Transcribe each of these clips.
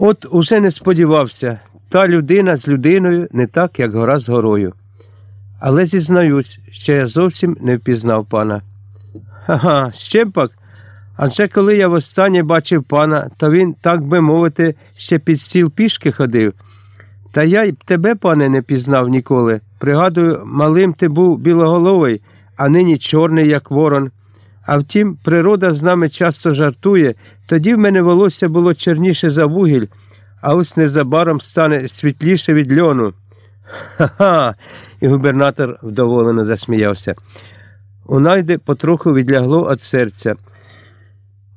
От уже не сподівався, та людина з людиною не так, як гора з горою. Але зізнаюсь, що я зовсім не впізнав пана. Ага, ще пак. Адже коли я востаннє бачив пана, то він, так би мовити, ще під стіл пішки ходив. Та я й тебе, пане, не пізнав ніколи. Пригадую, малим ти був білоголовий, а нині чорний, як ворон. А втім, природа з нами часто жартує, тоді в мене волосся було чорніше за вугіль, а ось незабаром стане світліше від льону. Ха-ха. І губернатор вдоволено засміявся. У найди потроху відлягло від серця.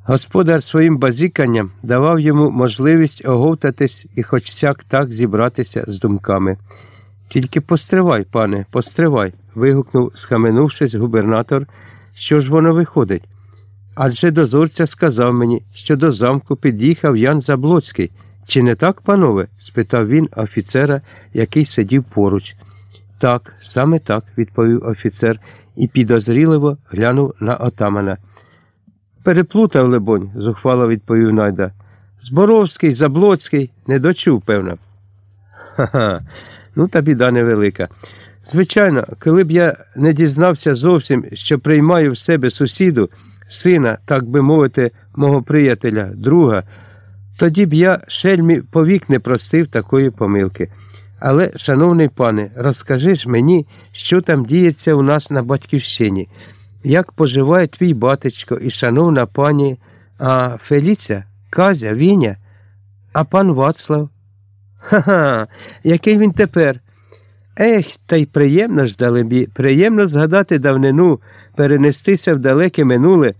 Господар своїм базіканням давав йому можливість оговтатись і хоч сяк так зібратися з думками. Тільки постривай, пане, постривай. вигукнув, схаменувшись, губернатор. Що ж воно виходить? Адже дозорця сказав мені, що до замку під'їхав Ян Заблоцький. Чи не так, панове? спитав він офіцера, який сидів поруч. Так, саме так, відповів офіцер і підозріливо глянув на отамана. Переплутав, лебонь, зухвало відповів найда. Зборовський, Заблоцький, не дочув, певно. Ха-ха, ну та біда невелика. Звичайно, коли б я не дізнався зовсім, що приймаю в себе сусіду, сина, так би мовити, мого приятеля, друга, тоді б я шельмі повік не простив такої помилки. Але, шановний пане, розкажи ж мені, що там діється у нас на батьківщині, як поживає твій батечко і шановна пані, а Феліця, Казя, Віня, а пан Вацлав? Ха-ха, який він тепер? Ех, та й приємно ж далебі, приємно згадати давнину, перенестися в далеке минуле.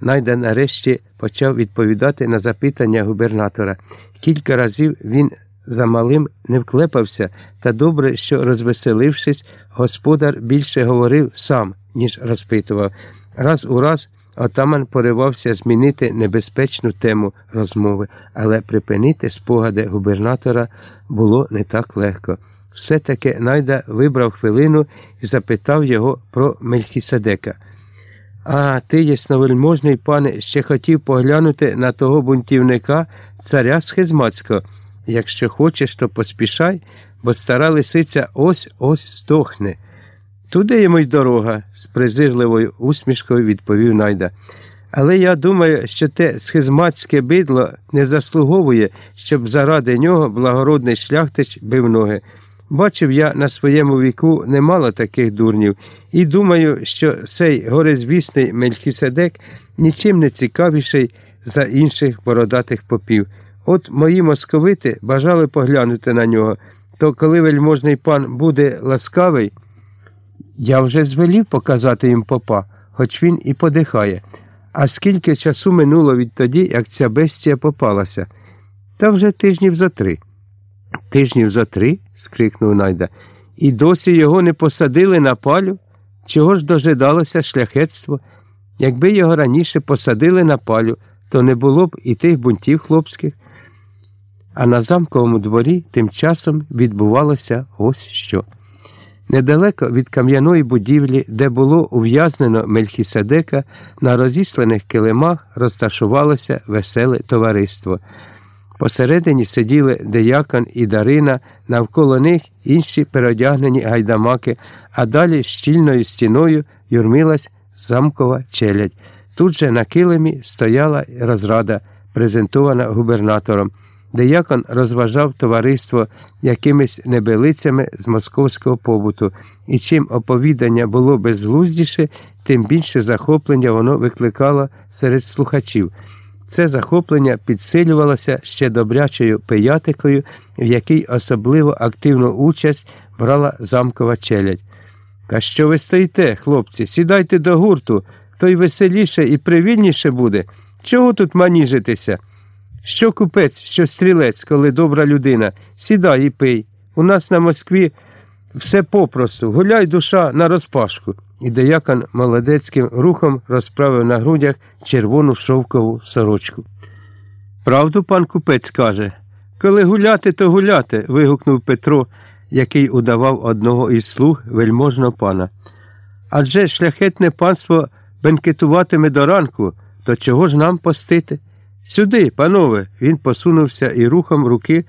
Найда нарешті почав відповідати на запитання губернатора. Кілька разів він за малим не вклепався, та добре, що, розвеселившись, господар більше говорив сам, ніж розпитував. Раз у раз отаман поривався змінити небезпечну тему розмови, але припинити спогади губернатора було не так легко. Все-таки Найда вибрав хвилину і запитав його про Мельхіседека. А ти, ясновельможний пане, ще хотів поглянути на того бунтівника царя Схизмацького. Якщо хочеш, то поспішай, бо стара лисиця ось ось здохне. Туди йому й дорога, з презирливою усмішкою відповів Найда. Але я думаю, що те схизмацьке бидло не заслуговує, щоб заради нього благородний шляхтич бив ноги. Бачив я на своєму віку немало таких дурнів, і думаю, що цей горизвісний Мельхіседек нічим не цікавіший за інших бородатих попів. От мої московити бажали поглянути на нього, то коли вельможний пан буде ласкавий, я вже звелів показати їм попа, хоч він і подихає. А скільки часу минуло відтоді, як ця бестія попалася? Та вже тижнів за три. Тижнів за три? скрикнув Найда. І досі його не посадили на палю? Чого ж дожидалося шляхетство? Якби його раніше посадили на палю, то не було б і тих бунтів хлопських. А на замковому дворі тим часом відбувалося ось що. Недалеко від кам'яної будівлі, де було ув'язнено Мельхіседека, на розісланих килимах розташувалося веселе товариство. Посередині сиділи деякон і Дарина, навколо них інші переодягнені гайдамаки, а далі щільною стіною юрмилась замкова челядь. Тут же на килимі стояла розрада, презентована губернатором. Деякон розважав товариство якимись небелицями з московського побуту, і чим оповідання було безглуздіше, тим більше захоплення воно викликало серед слухачів. Це захоплення підсилювалося ще добрячою пиятикою, в якій особливо активну участь брала замкова челядь. Та що ви стоїте, хлопці, сідайте до гурту, то й веселіше і привільніше буде. Чого тут маніжитися? Що купець, що стрілець, коли добра людина, сідай і пий. У нас на Москві все попросту, гуляй душа на розпашку. І деякон молодецьким рухом розправив на грудях червону шовкову сорочку. Правду пан купець каже, коли гуляти, то гуляти. вигукнув Петро, який удавав одного із слуг вельможного пана. Адже шляхетне панство бенкетуватиме до ранку, то чого ж нам постити? Сюди, панове. Він посунувся і рухом руки